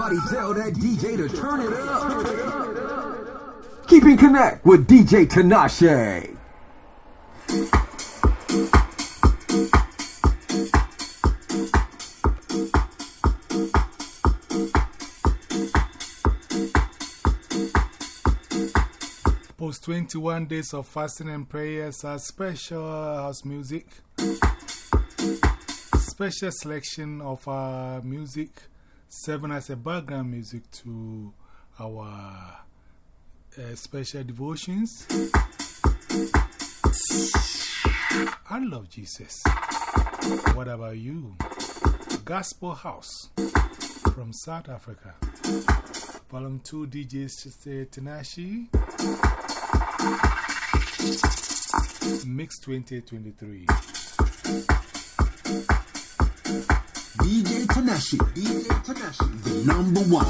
Somebody tell that DJ to turn it up. Keeping connect with DJ Tinashe. Post 21 days of fasting and prayers are special house music. Special selection of our music, serving as a background music to our uh, special devotions. I love Jesus. What about you? Gospel House from South Africa. Volume 2 DJ Tanashi. Mix 2023. DJ Tanashi, the number one,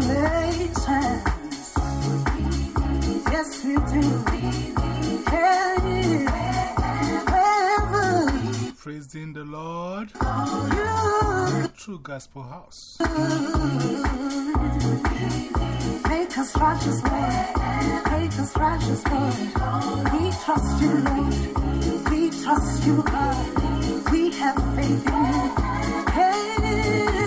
trials and. Yes, we do. Yeah, Praising the Lord. you True Gospel House. make us righteous, Lord. Make us righteous, Lord. We trust you, Lord. We trust you, God. We have faith in you. Hey,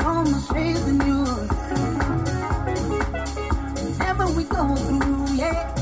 so much faith in you. Whenever we go through, yeah,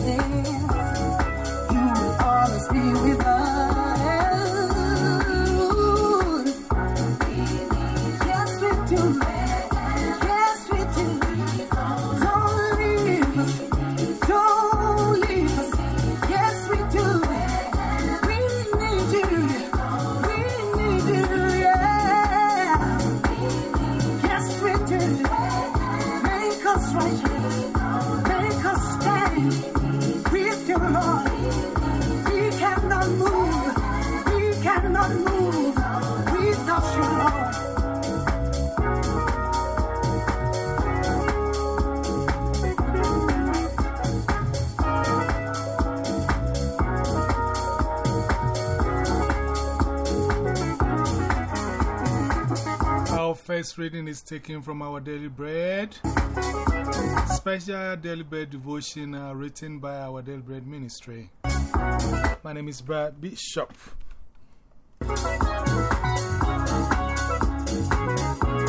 first reading is taken from our daily bread. Special daily bread devotion uh, written by our daily bread ministry. My name is Brad Bishop.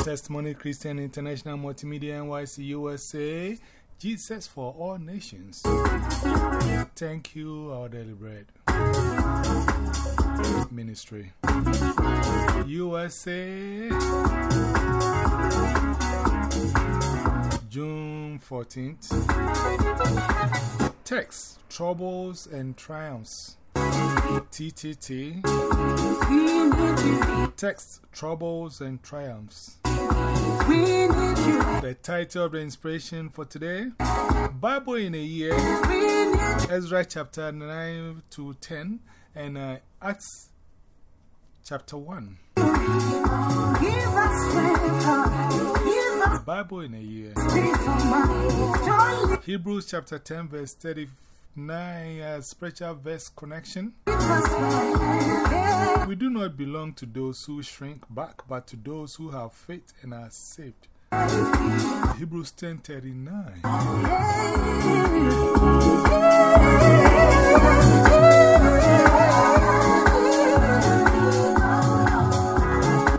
Testimony Christian International Multimedia NYC USA. Jesus for all nations. Thank you, our daily bread ministry. USA, June 14th. Text Troubles and Triumphs. TTT. Text Troubles and Triumphs. The title of the inspiration for today Bible in a Year. Ezra chapter 9 to 10, and uh, Acts chapter 1. Give us strength. Bible in a year. peace of mind. Joy Hebrews chapter 10, verse 39, uh, spiritual verse connection. leads us right. Yeah. We do not belong to those who shrink back, but to those who have faith and are saved. Hebrews 10 39.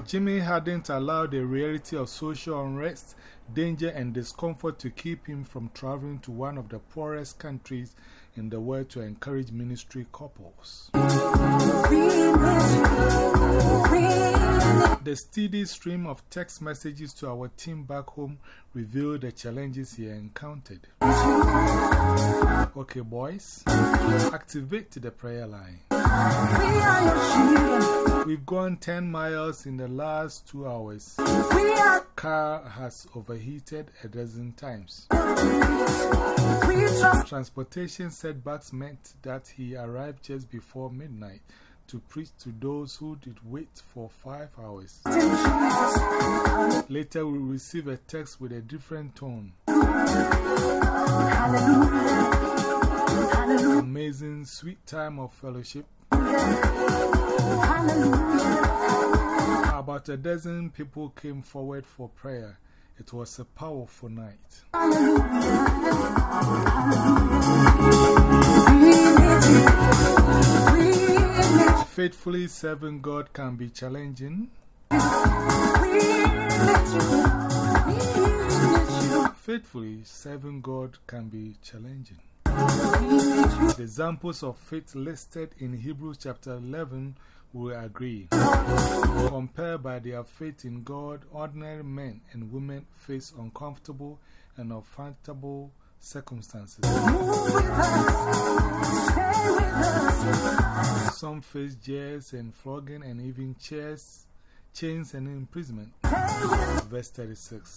Jimmy hadn't allowed the reality of social unrest, danger, and discomfort to keep him from traveling to one of the poorest countries in the world to encourage ministry couples. The steady stream of text messages to our team back home revealed the challenges he encountered. Okay, boys, activate the prayer line. We've gone 10 miles in the last two hours. Car has overheated a dozen times. Transportation setbacks meant that he arrived just before midnight to preach to those who did wait for five hours. Later, we receive a text with a different tone. Amazing, sweet time of fellowship. About a dozen people came forward for prayer. It was a powerful night. Faithfully serving God can be challenging. Faithfully serving God can be challenging. The examples of faith listed in Hebrews chapter 11 will agree. Compared by their faith in God, ordinary men and women face uncomfortable and uncomfortable circumstances. Some face jails and flogging and even chairs, chains and imprisonment. Verse 36.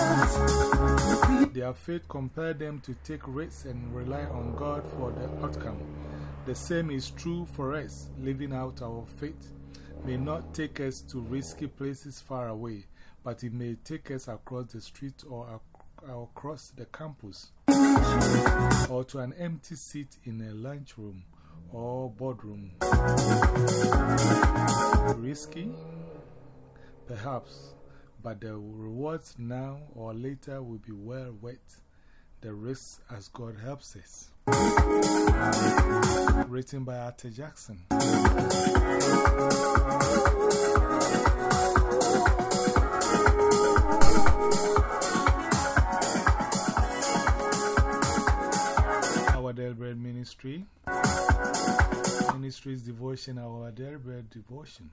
Their faith compelled them to take risks and rely on God for the outcome. The same is true for us. Living out our faith may not take us to risky places far away, but it may take us across the street or ac across the campus or to an empty seat in a lunchroom or boardroom. Risky? Perhaps, but the rewards now or later will be well worth the risks as God helps us. Written by Arthur Jackson. Our Daily Bread Ministry. Ministry's devotion, our Daily Bread devotion.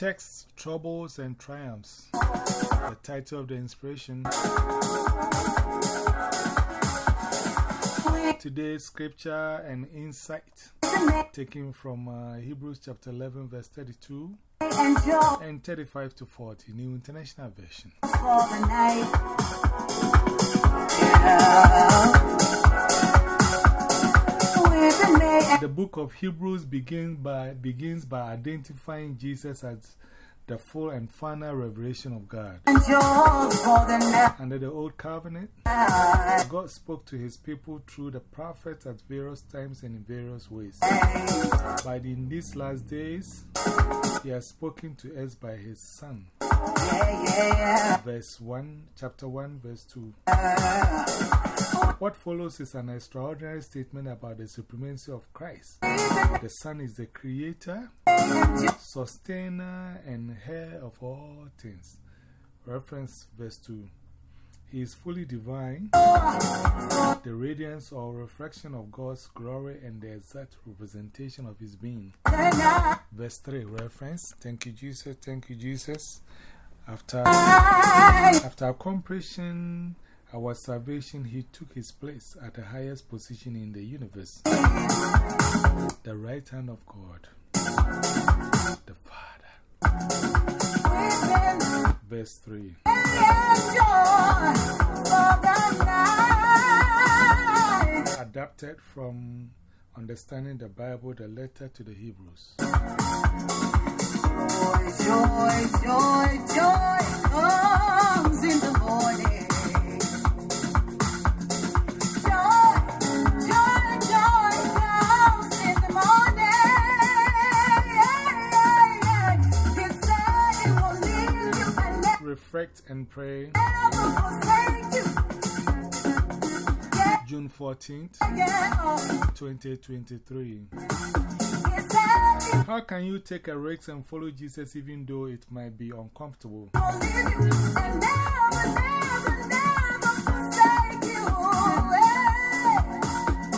Texts, Troubles and Triumphs. The title of the inspiration. Today's scripture and insight taken from uh, Hebrews chapter 11, verse 32 and 35 to 40, New International Version. The book of Hebrews begin by, begins by identifying Jesus as the full and final revelation of God. Under the Old Covenant, God spoke to his people through the prophets at various times and in various ways. But in these last days, he has spoken to us by his Son. Verse 1, chapter 1, verse 2. What follows is an extraordinary statement about the supremacy of Christ. The Son is the creator, sustainer, and heir of all things. Reference verse 2. He is fully divine, the radiance or reflection of God's glory, and the exact representation of His being. Verse 3 reference. Thank you, Jesus. Thank you, Jesus. After, after accomplishing our salvation, He took His place at the highest position in the universe, the right hand of God, the Father. Verse 3 Adapted from Understanding the Bible, the letter to the Hebrews. Pray. June 14th, oh, 2023. he said he How can you take a risk and follow Jesus even though it might be uncomfortable?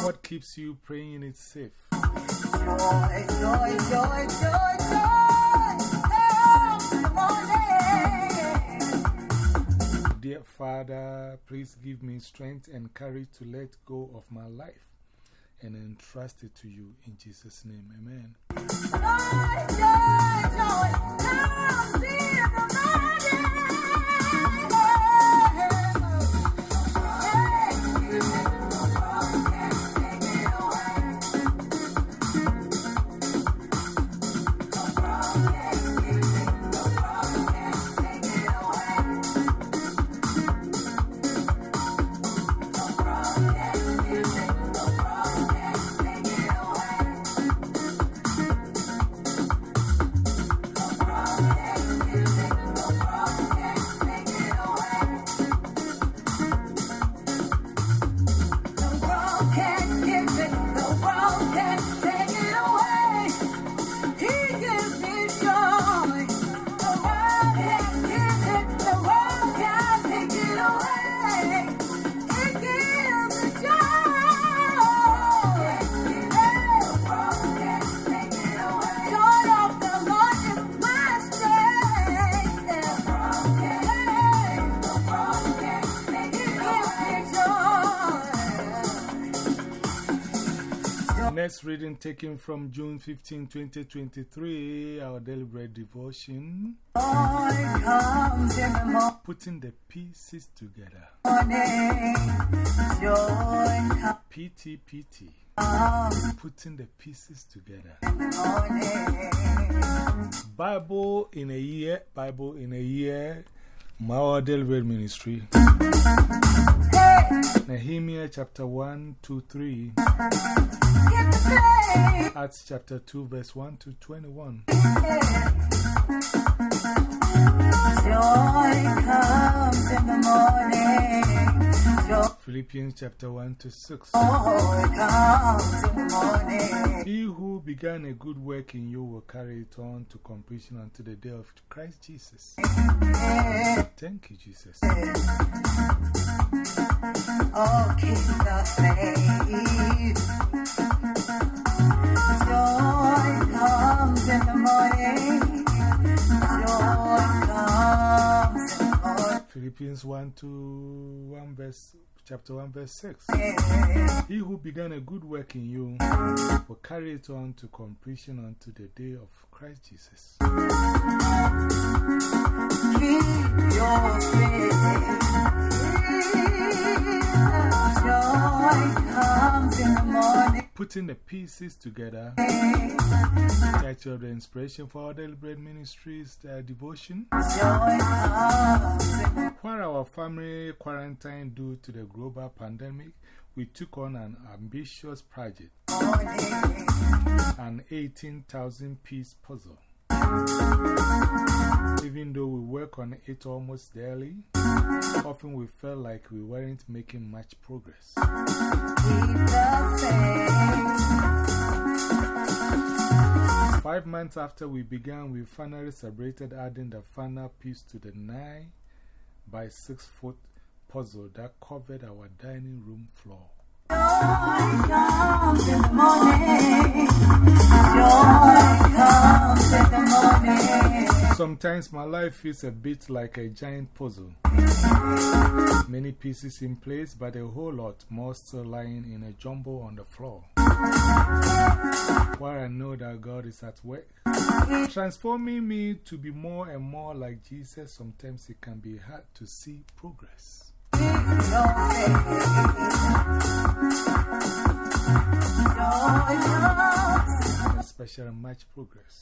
What keeps you praying it safe? Joy, joy, joy, Dear Father, please give me strength and courage to let go of my life and entrust it to you in Jesus' name. Amen. Next reading taken from June 15, 2023, our bread devotion, putting the pieces together. morning. Joy PTPT, putting the pieces together. Bible in a year, Bible in a year, my daily ministry. Nehemiah chapter 1 to 3, Get the play. Acts chapter 2, verse 1 to 21. Philippians chapter 1 to 6. comes in the morning. He who began a good work in you will carry it on to completion until the day of Christ Jesus. Thank you, Jesus. Oh. Joy comes in the morning. Philippians 1 to 1 verse, chapter 1 verse 6. He who began a good work in you will carry it on to completion unto the day of Christ Jesus. Keep your faith. Putting the pieces together. Title of the inspiration for our bread ministries, the devotion. Joy comes in the While our family quarantined due to the global pandemic, we took on an ambitious project an 18,000 piece puzzle. Work on it almost daily, often we felt like we weren't making much progress. Five months after we began, we finally celebrated adding the final piece to the 9 by 6 foot puzzle that covered our dining room floor. Joy Sometimes my life feels a bit like a giant puzzle. Many pieces in place, but a whole lot more still lying in a jumble on the floor. While I know that God is at work, transforming me to be more and more like Jesus, sometimes it can be hard to see progress. Your faith. Much progress.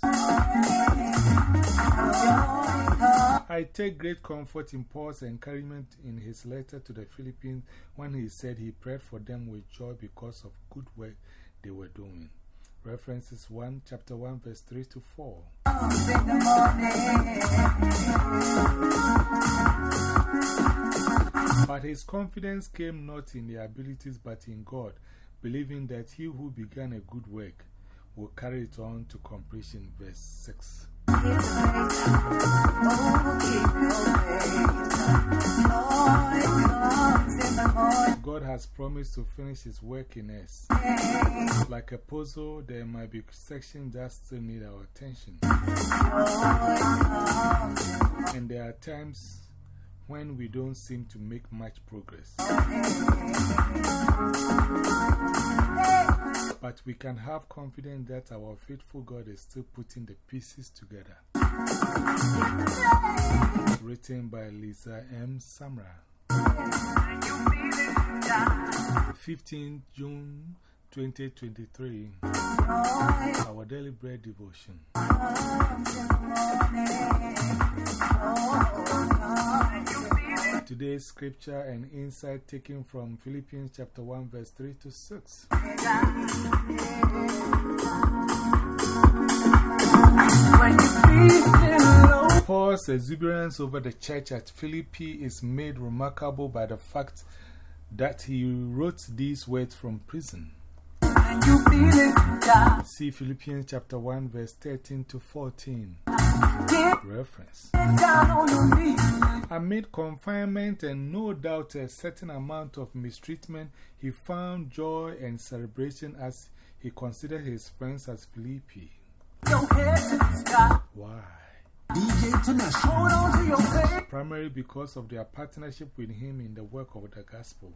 I take great comfort in Paul's encouragement in his letter to the Philippians when he said he prayed for them with joy because of good work they were doing. References 1, chapter 1, verse 3 to 4. But his confidence came not in their abilities but in God, believing that he who began a good work will carry it on to completion. Verse 6. God has promised to finish His work in us. Like a puzzle, there might be sections that still need our attention. And there are times when we don't seem to make much progress. But we can have confidence that our faithful God is still putting the pieces together. Written by Lisa M. Samra. 15 June 2023. Our daily bread devotion. Today's scripture and insight taken from Philippians chapter 1, verse 3 to 6. Paul's exuberance over the church at Philippi is made remarkable by the fact that he wrote these words from prison. See Philippians chapter 1, verse 13 to 14. Reference. Amid confinement and no doubt a certain amount of mistreatment, he found joy and celebration as he considered his friends as Philippi. Why? Primarily because of their partnership with him in the work of the gospel.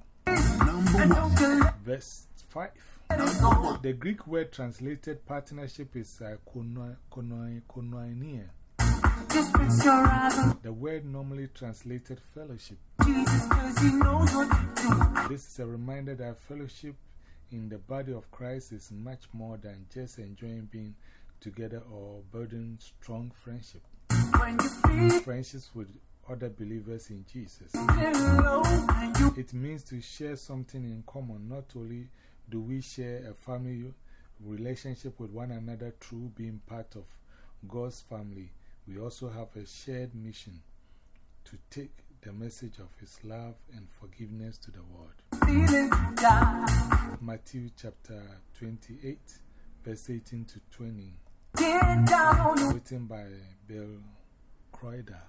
Verse 5. The Greek word translated partnership is uh, koinonia. The word normally translated fellowship. This is a reminder that fellowship in the body of Christ is much more than just enjoying being together or building strong friendship. Friendships with other believers in Jesus. It means to share something in common. Not only do we share a family relationship with one another through being part of God's family, we also have a shared mission to take the message of His love and forgiveness to the world. Matthew chapter 28, verse 18 to 20. Written by Bill Crowder.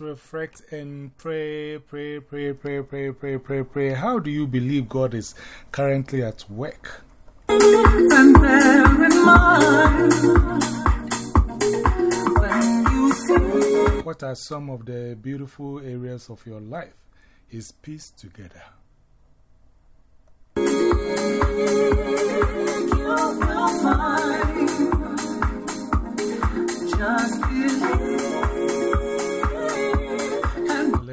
Reflect and pray, pray, pray, pray, pray, pray, pray, pray. How do you believe God is currently at work? What are some of the beautiful areas of your life? Is peace together? just believe.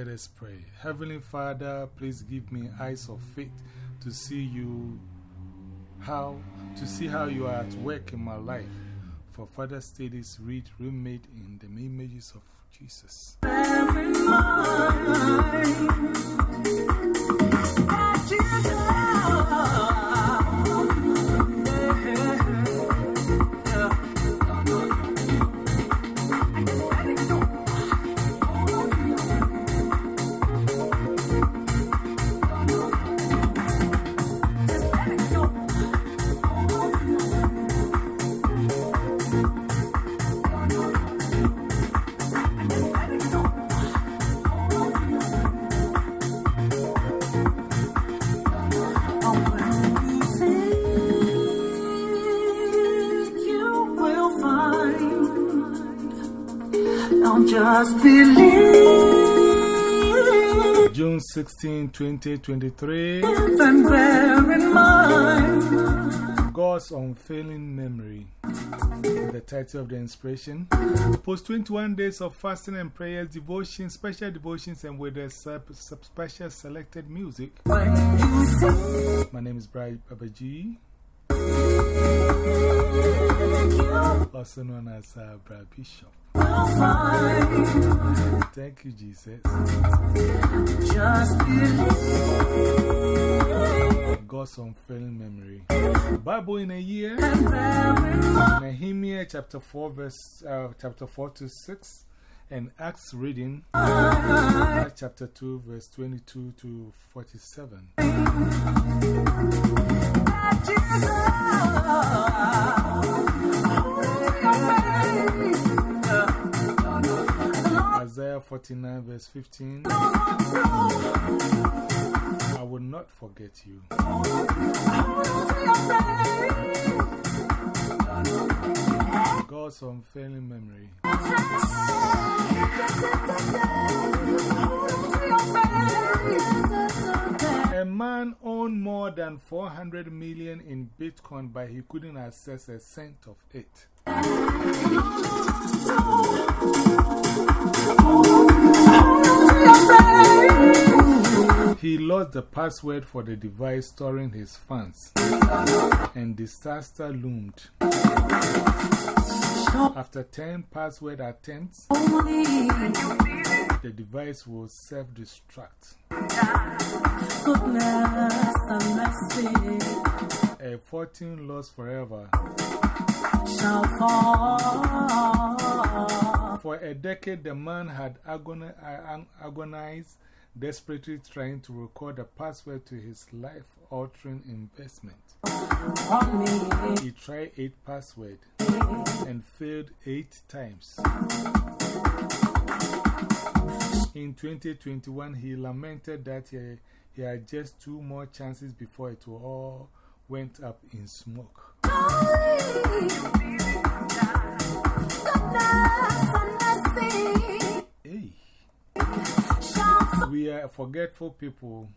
Let us pray. Heavenly Father, please give me eyes of faith to see you how to see how you are at work in my life. For further studies, read Remade in the images of Jesus. Jesus. Don't believe June 16, 2023. and bear in mind. God's unfailing memory. The title of the inspiration. Post 21 days of fasting and prayers, devotion, special devotions, and with a sub, sub special selected music. When you see My name is Brian Babaji, also known as uh, Brad Bishop. Thank you, Jesus. Just believe God's unfailing memory. Bible in a year. and bear in mind. Nehemiah chapter 4, verse, uh, chapter 4 to 6, and Acts reading, Acts chapter 2, verse 22 to 47. Isaiah 49, verse 15. I will not forget you. God's unfailing memory. A man owned more than 400 million in Bitcoin, but he couldn't access a cent of it. He lost the password for the device storing his funds, and disaster loomed. After 10 password attempts, the device will self destruct. A fortune lost forever. For a decade, the man had uh, agonized, desperately trying to record a password to his life altering investment. He tried eight passwords and failed eight times. In 2021, he lamented that he, he had just two more chances before it all went up in smoke. We are forgetful people.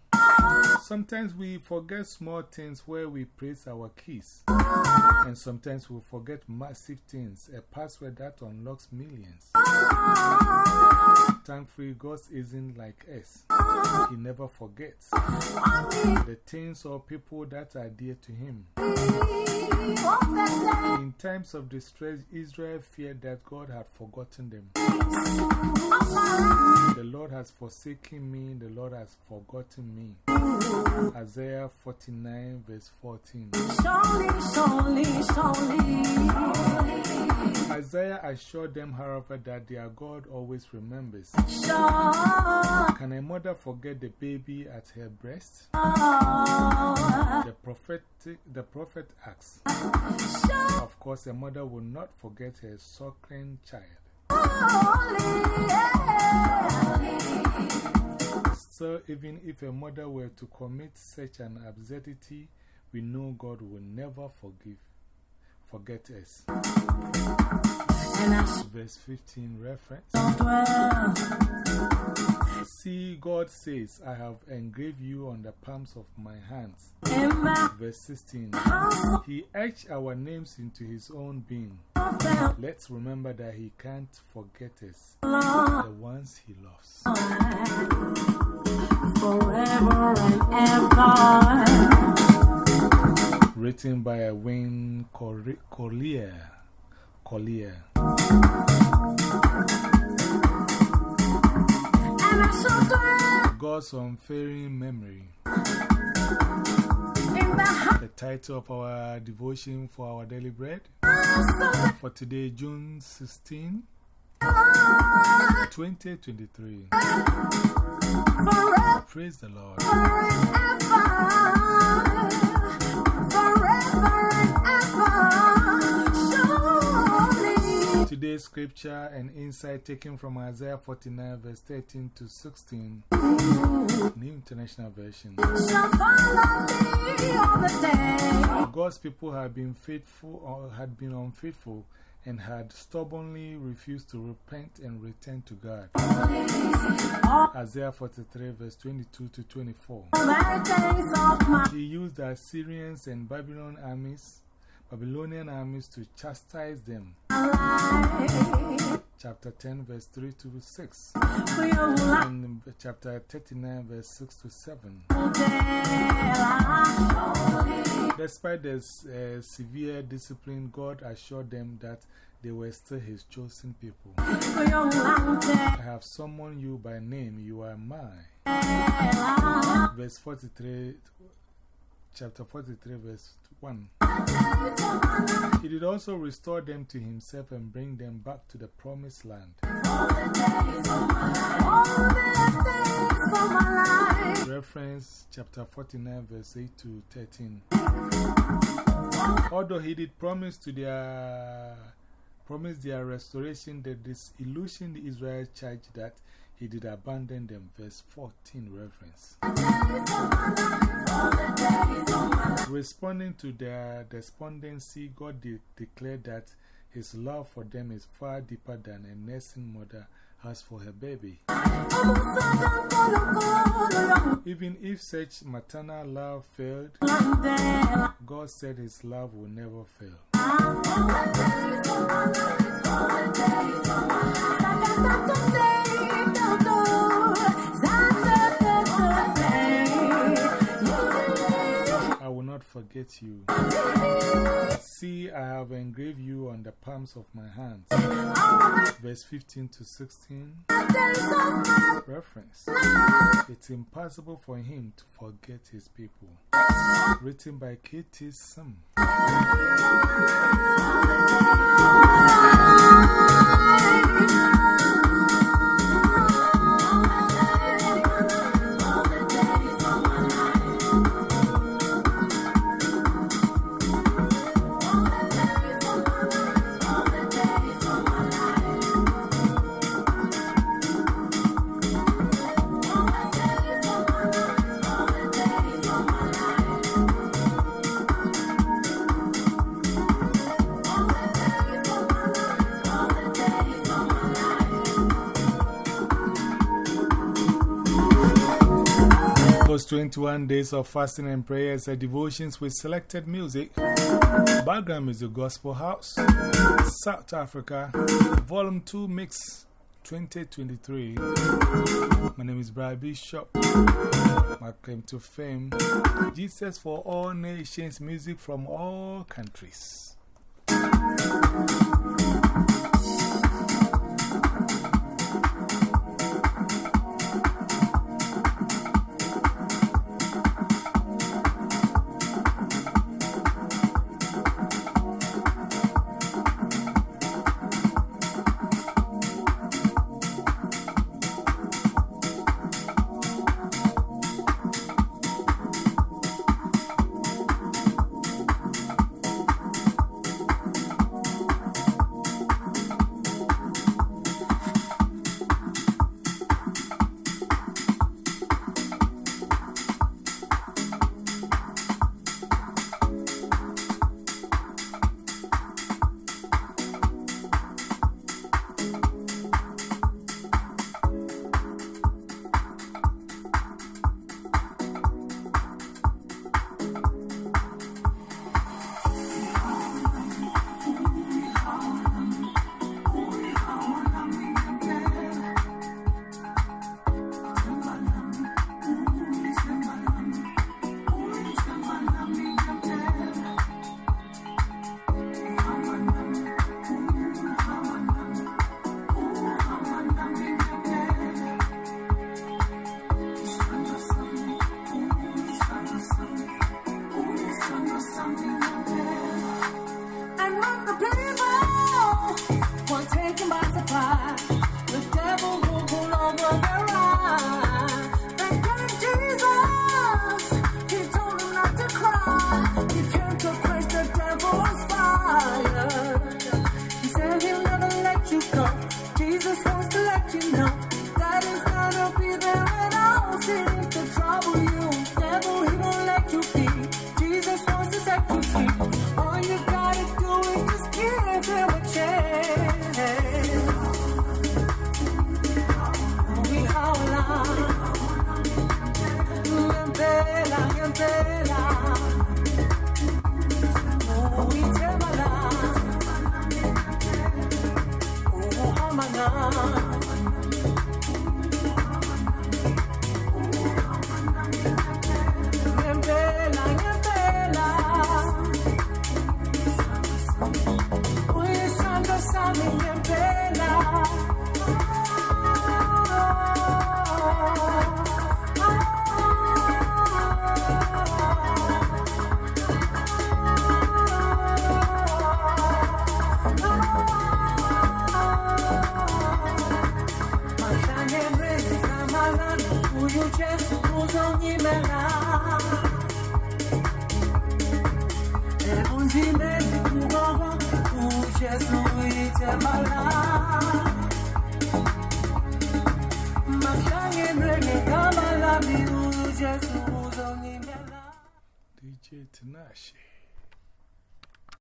Sometimes we forget small things where we praise our keys. And sometimes we forget massive things, a password that unlocks millions. Thankfully, God isn't like us. He never forgets the things or people that are dear to Him. In times of distress, Israel feared that God had forgotten them. The Lord has forsaken me, the Lord has forgotten me. Isaiah 49, verse 14. Isaiah assured them, however, that their God always remembers. Can a mother forget the baby at her breast? The, prophetic, the prophet asks. Of course, a mother will not forget her suckling child. So, even if a mother were to commit such an absurdity, we know God will never forgive, forget us. Verse 15 reference See, God says, I have engraved you on the palms of my hands. Verse 16 He etched our names into His own being. Let's remember that He can't forget us, the ones He loves. Forever and ever. Written by Winn Collier. Collier. God's unfailing memory. The title of our devotion for our daily bread for today, June 16, 2023. Praise the Lord. Today's scripture and insight taken from Isaiah 49, verse 13 to 16, New International Version. God's people have been faithful or had been unfaithful and had stubbornly refused to repent and return to God. Isaiah 43, verse 22 to 24. He used the Assyrians and Babylon armies Babylonian armies to chastise them. Chapter 10, verse 3 to 6. And chapter 39, verse 6 to 7. Despite this uh, severe discipline, God assured them that they were still His chosen people. I have summoned you by name, you are mine. Verse 43 chapter 43, verse 1. He did also restore them to himself and bring them back to the promised land. Reference chapter 49, verse 8 to 13. Although he did promise to their promise their restoration, the disillusioned Israel charged that he did abandon them. Verse 14 reference. Responding to their despondency, God de declared that his love for them is far deeper than a nursing mother has for her baby. Even if such maternal love failed, God said his love will never fail. Forget you. See, I have engraved you on the palms of my hands. Verse 15 to 16. Reference. It's impossible for him to forget his people. Written by K.T. Sim. 21 days of fasting and prayers and devotions with selected music. Background music Gospel House, South Africa, Volume 2 Mix 2023. My name is Brad Bishop. My claim to fame Jesus for all nations, music from all countries.